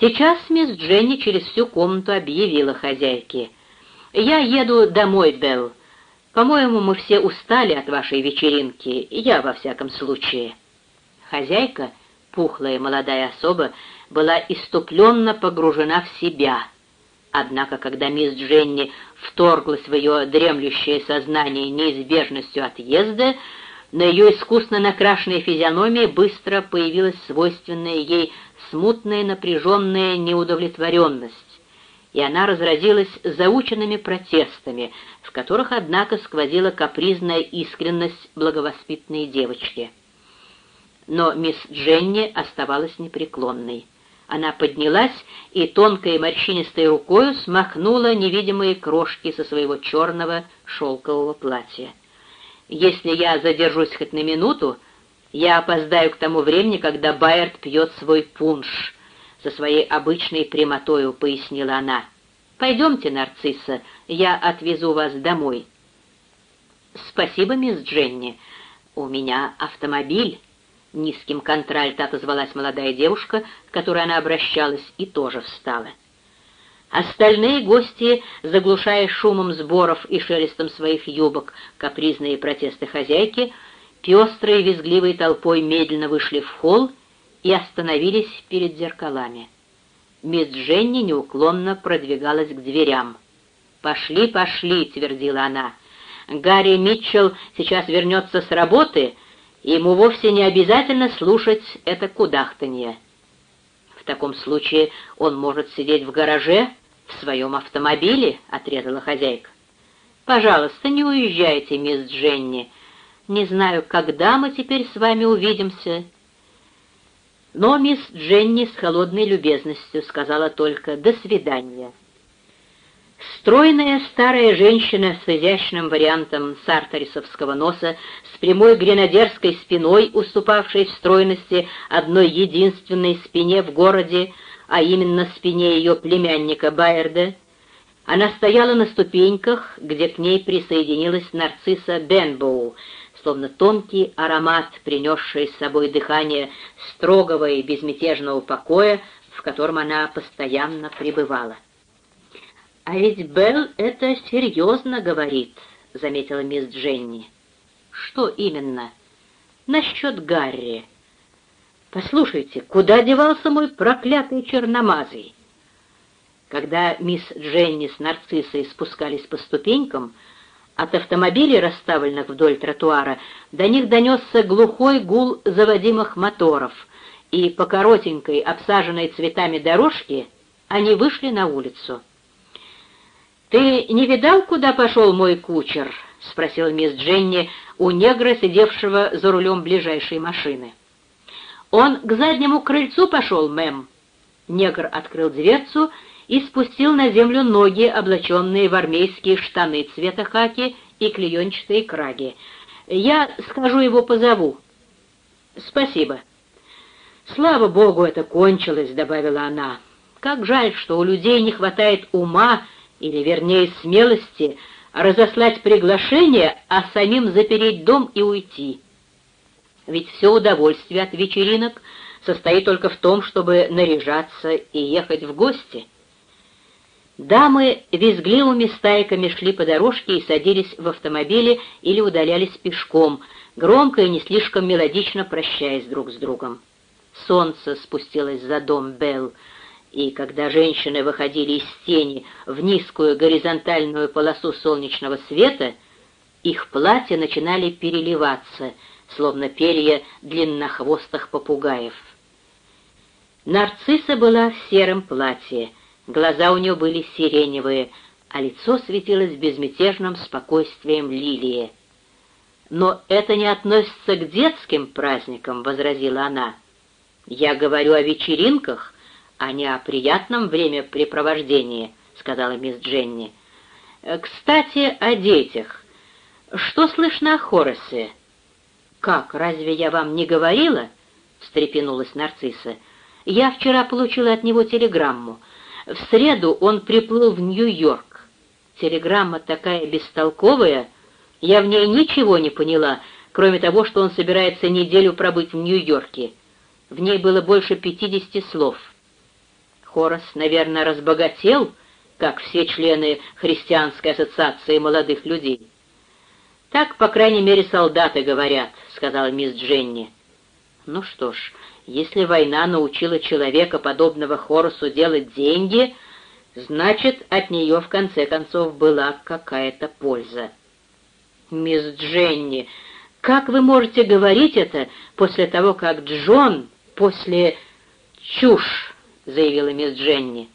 Сейчас мисс Дженни через всю комнату объявила хозяйке. «Я еду домой, Белл. По-моему, мы все устали от вашей вечеринки, я во всяком случае». Хозяйка, пухлая молодая особа, была иступленно погружена в себя. Однако, когда мисс Дженни вторглась в ее дремлющее сознание неизбежностью отъезда, на ее искусно накрашенной физиономии быстро появилась свойственная ей смутная напряженная неудовлетворенность, и она разразилась заученными протестами, в которых, однако, сквозила капризная искренность благовоспитанной девочки. Но мисс Дженни оставалась непреклонной. Она поднялась и тонкой морщинистой рукою смахнула невидимые крошки со своего черного шелкового платья. «Если я задержусь хоть на минуту, я опоздаю к тому времени, когда Байерт пьет свой пунш», — со своей обычной прямотою пояснила она. «Пойдемте, нарцисса, я отвезу вас домой». «Спасибо, мисс Дженни. У меня автомобиль». Низким контральто отозвалась молодая девушка, к которой она обращалась, и тоже встала. Остальные гости, заглушая шумом сборов и шелестом своих юбок капризные протесты хозяйки, пестрой визгливой толпой медленно вышли в холл и остановились перед зеркалами. Мисс Дженни неуклонно продвигалась к дверям. «Пошли, пошли», — твердила она. «Гарри Митчелл сейчас вернется с работы, ему вовсе не обязательно слушать это кудахтанье. В таком случае он может сидеть в гараже в своем автомобиле», — отрезала хозяйка. «Пожалуйста, не уезжайте, мисс Дженни», не знаю, когда мы теперь с вами увидимся». Но мисс Дженни с холодной любезностью сказала только «до свидания». Стройная старая женщина с изящным вариантом сарторисовского носа, с прямой гренадерской спиной, уступавшей в стройности одной единственной спине в городе, а именно спине ее племянника Байерда, она стояла на ступеньках, где к ней присоединилась нарцисса Бенбоу, словно тонкий аромат, принесший с собой дыхание строгого и безмятежного покоя, в котором она постоянно пребывала. «А ведь Белл это серьезно говорит», — заметила мисс Дженни. «Что именно?» «Насчет Гарри». «Послушайте, куда девался мой проклятый черномазый?» Когда мисс Дженни с нарциссой спускались по ступенькам, от автомобилей, расставленных вдоль тротуара, до них донесся глухой гул заводимых моторов, и по коротенькой, обсаженной цветами дорожке они вышли на улицу. «Ты не видал, куда пошел мой кучер?» — спросила мисс Дженни у негра, сидевшего за рулем ближайшей машины. «Он к заднему крыльцу пошел, мэм». Негр открыл дверцу и спустил на землю ноги, облаченные в армейские штаны цвета хаки и клеенчатые краги. «Я схожу его позову». «Спасибо». «Слава богу, это кончилось», — добавила она. «Как жаль, что у людей не хватает ума, или, вернее, смелости, разослать приглашение, а самим запереть дом и уйти. Ведь все удовольствие от вечеринок состоит только в том, чтобы наряжаться и ехать в гости». Дамы визгливыми стайками шли по дорожке и садились в автомобили или удалялись пешком, громко и не слишком мелодично прощаясь друг с другом. Солнце спустилось за дом Белл, и когда женщины выходили из тени в низкую горизонтальную полосу солнечного света, их платья начинали переливаться, словно перья длиннохвостых попугаев. Нарцисса была в сером платье — Глаза у нее были сиреневые, а лицо светилось безмятежным спокойствием лилии. «Но это не относится к детским праздникам», — возразила она. «Я говорю о вечеринках, а не о приятном времяпрепровождении», — сказала мисс Дженни. «Кстати, о детях. Что слышно о Хоресе?» «Как, разве я вам не говорила?» — встрепенулась нарцисса. «Я вчера получила от него телеграмму. В среду он приплыл в Нью-Йорк. Телеграмма такая бестолковая, я в ней ничего не поняла, кроме того, что он собирается неделю пробыть в Нью-Йорке. В ней было больше пятидесяти слов. Хорос, наверное, разбогател, как все члены Христианской ассоциации молодых людей. «Так, по крайней мере, солдаты говорят», — сказала мисс Дженни. «Ну что ж, если война научила человека, подобного Хорусу, делать деньги, значит, от нее, в конце концов, была какая-то польза». «Мисс Дженни, как вы можете говорить это после того, как Джон после...» «Чушь!» — заявила мисс Дженни.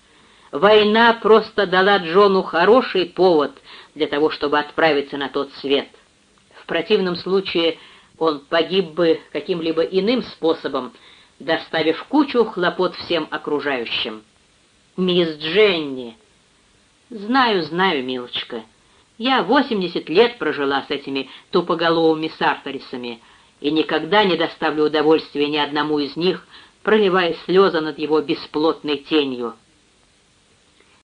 «Война просто дала Джону хороший повод для того, чтобы отправиться на тот свет». В противном случае он погиб бы каким-либо иным способом, доставив кучу хлопот всем окружающим. «Мисс Дженни!» «Знаю, знаю, милочка. Я восемьдесят лет прожила с этими тупоголовыми сарторисами и никогда не доставлю удовольствия ни одному из них, проливая слезы над его бесплотной тенью».